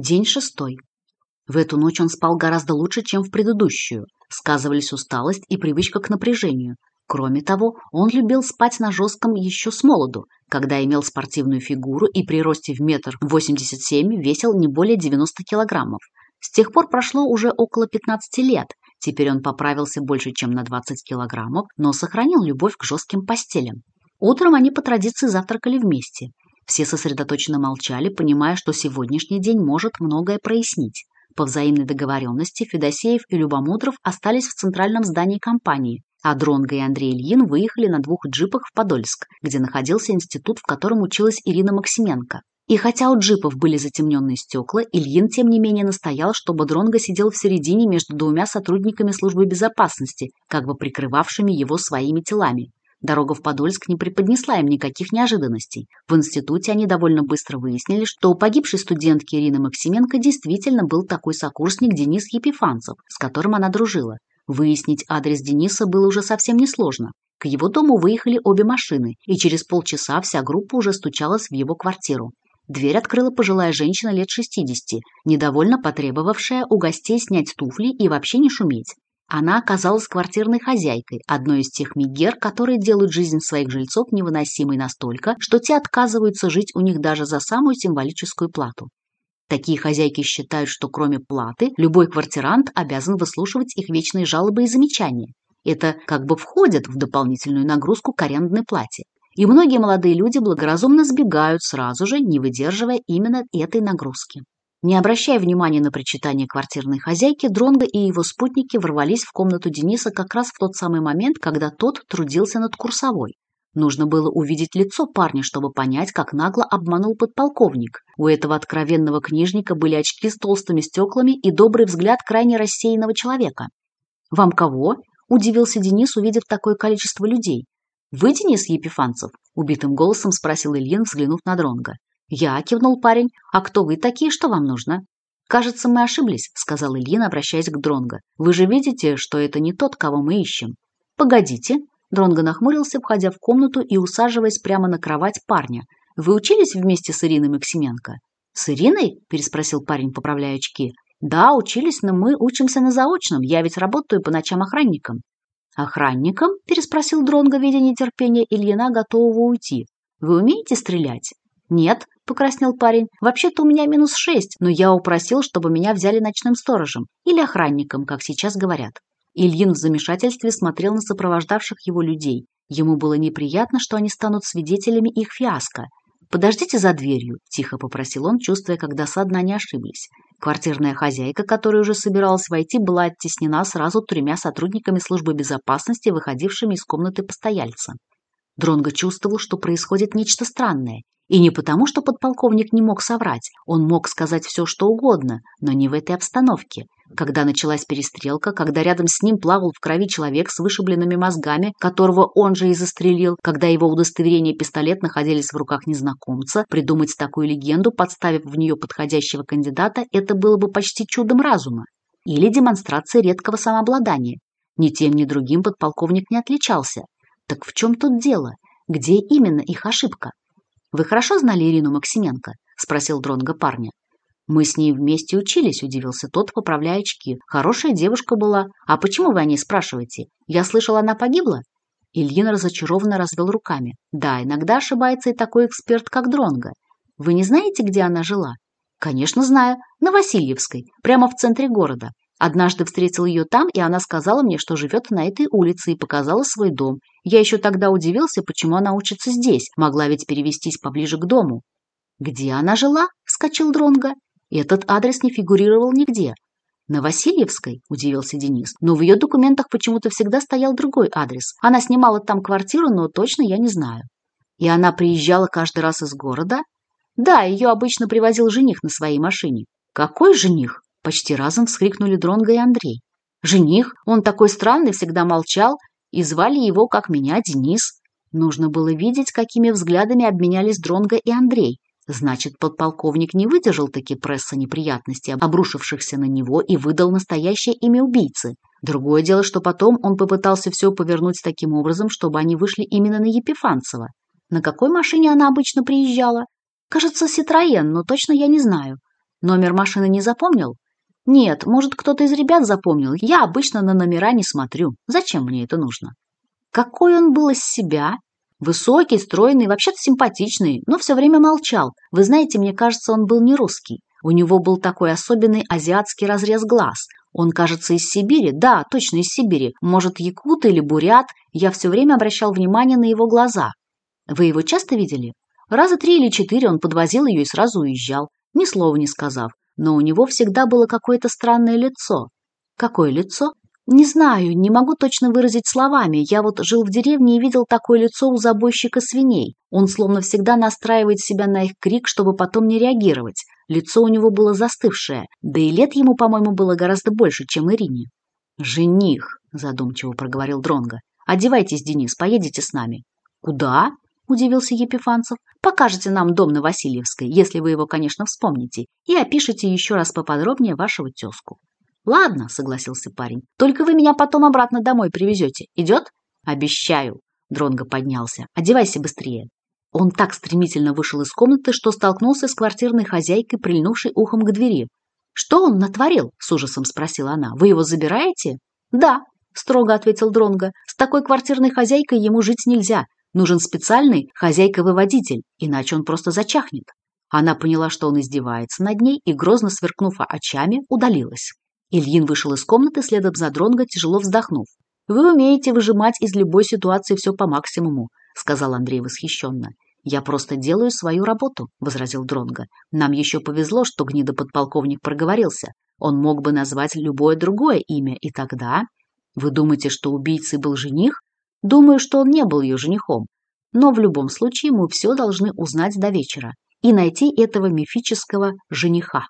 День шестой. В эту ночь он спал гораздо лучше, чем в предыдущую. Сказывались усталость и привычка к напряжению. Кроме того, он любил спать на жестком еще с молоду, когда имел спортивную фигуру и при росте в метр восемьдесят семь весил не более 90 килограммов. С тех пор прошло уже около 15 лет. Теперь он поправился больше, чем на 20 килограммов, но сохранил любовь к жестким постелям. Утром они по традиции завтракали вместе. Все сосредоточенно молчали, понимая, что сегодняшний день может многое прояснить. По взаимной договоренности Федосеев и Любомудров остались в центральном здании компании, а Дронга и Андрей Ильин выехали на двух джипах в Подольск, где находился институт, в котором училась Ирина Максименко. И хотя у джипов были затемненные стекла, Ильин, тем не менее, настоял, чтобы Дронга сидел в середине между двумя сотрудниками службы безопасности, как бы прикрывавшими его своими телами. Дорога в Подольск не преподнесла им никаких неожиданностей. В институте они довольно быстро выяснили, что у погибшей студентки Ирины Максименко действительно был такой сокурсник Денис Епифанцев, с которым она дружила. Выяснить адрес Дениса было уже совсем несложно. К его дому выехали обе машины, и через полчаса вся группа уже стучалась в его квартиру. Дверь открыла пожилая женщина лет 60, недовольно потребовавшая у гостей снять туфли и вообще не шуметь. Она оказалась квартирной хозяйкой, одной из тех мигер, которые делают жизнь своих жильцов невыносимой настолько, что те отказываются жить у них даже за самую символическую плату. Такие хозяйки считают, что кроме платы любой квартирант обязан выслушивать их вечные жалобы и замечания. Это как бы входит в дополнительную нагрузку к арендной плате. И многие молодые люди благоразумно сбегают сразу же, не выдерживая именно этой нагрузки. Не обращая внимания на причитание квартирной хозяйки, Дронго и его спутники ворвались в комнату Дениса как раз в тот самый момент, когда тот трудился над курсовой. Нужно было увидеть лицо парня, чтобы понять, как нагло обманул подполковник. У этого откровенного книжника были очки с толстыми стеклами и добрый взгляд крайне рассеянного человека. «Вам кого?» – удивился Денис, увидев такое количество людей. «Вы Денис Епифанцев?» – убитым голосом спросил Ильин, взглянув на Дронга. Я кивнул парень. А кто вы такие, что вам нужно? Кажется, мы ошиблись, сказал Ильин, обращаясь к Дронго. Вы же видите, что это не тот, кого мы ищем. Погодите. Дронго нахмурился, входя в комнату и усаживаясь прямо на кровать парня. Вы учились вместе с Ириной Максименко? С Ириной? переспросил парень, поправляя очки. Да, учились, но мы учимся на заочном. Я ведь работаю по ночам охранником. Охранником? переспросил Дронго, видя нетерпение Ильина, готового уйти. Вы умеете стрелять? Нет, покраснел парень. «Вообще-то у меня минус шесть, но я упросил, чтобы меня взяли ночным сторожем или охранником, как сейчас говорят». Ильин в замешательстве смотрел на сопровождавших его людей. Ему было неприятно, что они станут свидетелями их фиаско. «Подождите за дверью», – тихо попросил он, чувствуя, как досадно они ошиблись. Квартирная хозяйка, которая уже собиралась войти, была оттеснена сразу тремя сотрудниками службы безопасности, выходившими из комнаты постояльца. Дронго чувствовал, что происходит нечто странное. И не потому, что подполковник не мог соврать, он мог сказать все, что угодно, но не в этой обстановке. Когда началась перестрелка, когда рядом с ним плавал в крови человек с вышибленными мозгами, которого он же и застрелил, когда его удостоверение и пистолет находились в руках незнакомца, придумать такую легенду, подставив в нее подходящего кандидата, это было бы почти чудом разума. Или демонстрация редкого самообладания. Ни тем, ни другим подполковник не отличался. Так в чем тут дело? Где именно их ошибка? «Вы хорошо знали Ирину Максименко?» – спросил Дронга парня. «Мы с ней вместе учились», – удивился тот, поправляя очки. «Хорошая девушка была. А почему вы о ней спрашиваете? Я слышал, она погибла?» Ильин разочарованно развел руками. «Да, иногда ошибается и такой эксперт, как Дронга. Вы не знаете, где она жила?» «Конечно знаю. На Васильевской, прямо в центре города. Однажды встретил ее там, и она сказала мне, что живет на этой улице, и показала свой дом. Я еще тогда удивился, почему она учится здесь, могла ведь перевестись поближе к дому. «Где она жила?» – вскочил Дронга. Этот адрес не фигурировал нигде. «На Васильевской?» – удивился Денис. «Но в ее документах почему-то всегда стоял другой адрес. Она снимала там квартиру, но точно я не знаю». «И она приезжала каждый раз из города?» «Да, ее обычно привозил жених на своей машине». «Какой жених?» Почти разом вскрикнули Дронго и Андрей. Жених, он такой странный, всегда молчал, и звали его, как меня, Денис. Нужно было видеть, какими взглядами обменялись Дронго и Андрей. Значит, подполковник не выдержал таки пресса неприятностей, обрушившихся на него, и выдал настоящее имя убийцы. Другое дело, что потом он попытался все повернуть таким образом, чтобы они вышли именно на Епифанцева. На какой машине она обычно приезжала? Кажется, Ситроен, «Нет, может, кто-то из ребят запомнил. Я обычно на номера не смотрю. Зачем мне это нужно?» Какой он был из себя? Высокий, стройный, вообще-то симпатичный, но все время молчал. Вы знаете, мне кажется, он был не русский. У него был такой особенный азиатский разрез глаз. Он, кажется, из Сибири. Да, точно из Сибири. Может, якут или бурят. Я все время обращал внимание на его глаза. Вы его часто видели? Раза три или четыре он подвозил ее и сразу уезжал, ни слова не сказав но у него всегда было какое-то странное лицо. Какое лицо? Не знаю, не могу точно выразить словами. Я вот жил в деревне и видел такое лицо у забойщика свиней. Он словно всегда настраивает себя на их крик, чтобы потом не реагировать. Лицо у него было застывшее, да и лет ему, по-моему, было гораздо больше, чем Ирине. «Жених», – задумчиво проговорил Дронга. «Одевайтесь, Денис, поедете с нами». «Куда?» удивился Епифанцев. «Покажете нам дом на Васильевской, если вы его, конечно, вспомните, и опишите еще раз поподробнее вашего тезку». «Ладно», — согласился парень, — «только вы меня потом обратно домой привезете. Идет?» «Обещаю». Дронго поднялся. «Одевайся быстрее». Он так стремительно вышел из комнаты, что столкнулся с квартирной хозяйкой, прильнувшей ухом к двери. «Что он натворил?» – с ужасом спросила она. «Вы его забираете?» «Да», – строго ответил Дронго. «С такой квартирной хозяйкой ему жить нельзя. Нужен специальный хозяйка-выводитель, иначе он просто зачахнет. Она поняла, что он издевается над ней, и, грозно сверкнув очами, удалилась. Ильин вышел из комнаты, следом за Дронго, тяжело вздохнув. «Вы умеете выжимать из любой ситуации все по максимуму», — сказал Андрей восхищенно. «Я просто делаю свою работу», — возразил Дронго. «Нам еще повезло, что гнидоподполковник проговорился. Он мог бы назвать любое другое имя, и тогда...» «Вы думаете, что убийцей был жених?» Думаю, что он не был ее женихом, но в любом случае мы все должны узнать до вечера и найти этого мифического жениха.